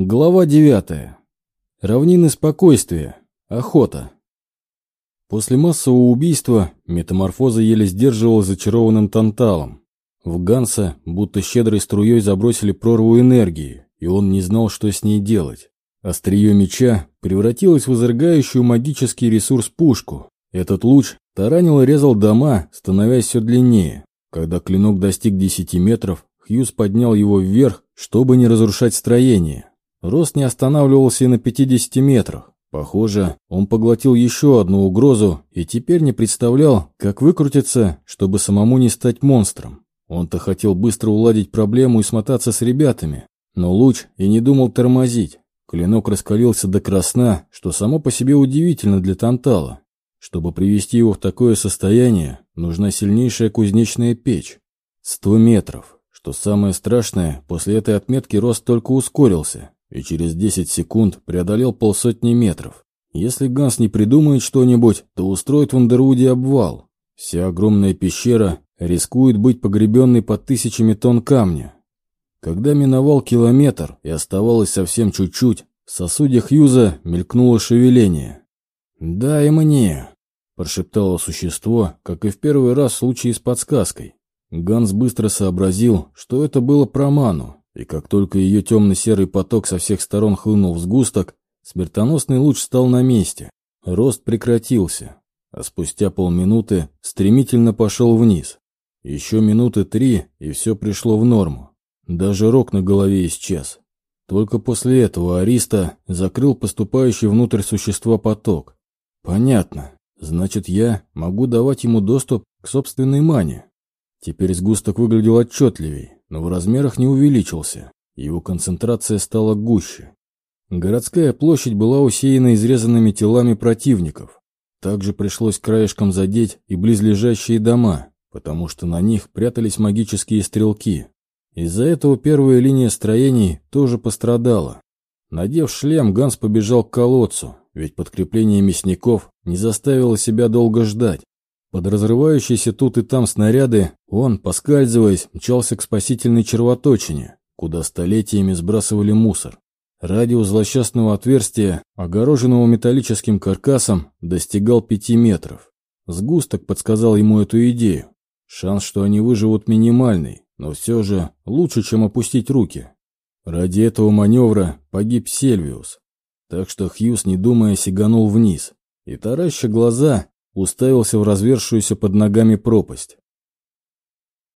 Глава 9. Равнины спокойствия. Охота. После массового убийства метаморфоза еле сдерживал зачарованным танталом. В Ганса будто щедрой струей забросили прорву энергии, и он не знал, что с ней делать. Острие меча превратилось в изрыгающую магический ресурс пушку. Этот луч таранил и резал дома, становясь все длиннее. Когда клинок достиг 10 метров, Хьюз поднял его вверх, чтобы не разрушать строение. Рост не останавливался и на 50 метрах. Похоже, он поглотил еще одну угрозу и теперь не представлял, как выкрутиться, чтобы самому не стать монстром. Он-то хотел быстро уладить проблему и смотаться с ребятами, но луч и не думал тормозить. Клинок раскалился до красна, что само по себе удивительно для Тантала. Чтобы привести его в такое состояние, нужна сильнейшая кузнечная печь. Сто метров. Что самое страшное, после этой отметки рост только ускорился, и через 10 секунд преодолел полсотни метров. Если Ганс не придумает что-нибудь, то устроит в Андервуде обвал. Вся огромная пещера рискует быть погребенной под тысячами тонн камня. Когда миновал километр и оставалось совсем чуть-чуть, в сосуде Хьюза мелькнуло шевеление. «Дай мне!» – прошептало существо, как и в первый раз в случае с подсказкой. Ганс быстро сообразил, что это было про ману, и как только ее темно-серый поток со всех сторон хлынул в сгусток, смертоносный луч стал на месте. Рост прекратился, а спустя полминуты стремительно пошел вниз. Еще минуты три, и все пришло в норму. Даже рог на голове исчез. Только после этого Ариста закрыл поступающий внутрь существа поток. Понятно. Значит, я могу давать ему доступ к собственной мане. Теперь сгусток выглядел отчетливей но в размерах не увеличился, его концентрация стала гуще. Городская площадь была усеяна изрезанными телами противников. Также пришлось краешком задеть и близлежащие дома, потому что на них прятались магические стрелки. Из-за этого первая линия строений тоже пострадала. Надев шлем, Ганс побежал к колодцу, ведь подкрепление мясников не заставило себя долго ждать. Под разрывающиеся тут и там снаряды он, поскальзываясь, мчался к спасительной червоточине, куда столетиями сбрасывали мусор. Радиус злосчастного отверстия, огороженного металлическим каркасом, достигал пяти метров. Сгусток подсказал ему эту идею. Шанс, что они выживут, минимальный, но все же лучше, чем опустить руки. Ради этого маневра погиб Сельвиус. Так что Хьюз, не думая, сиганул вниз. И тараща глаза, уставился в развершуюся под ногами пропасть.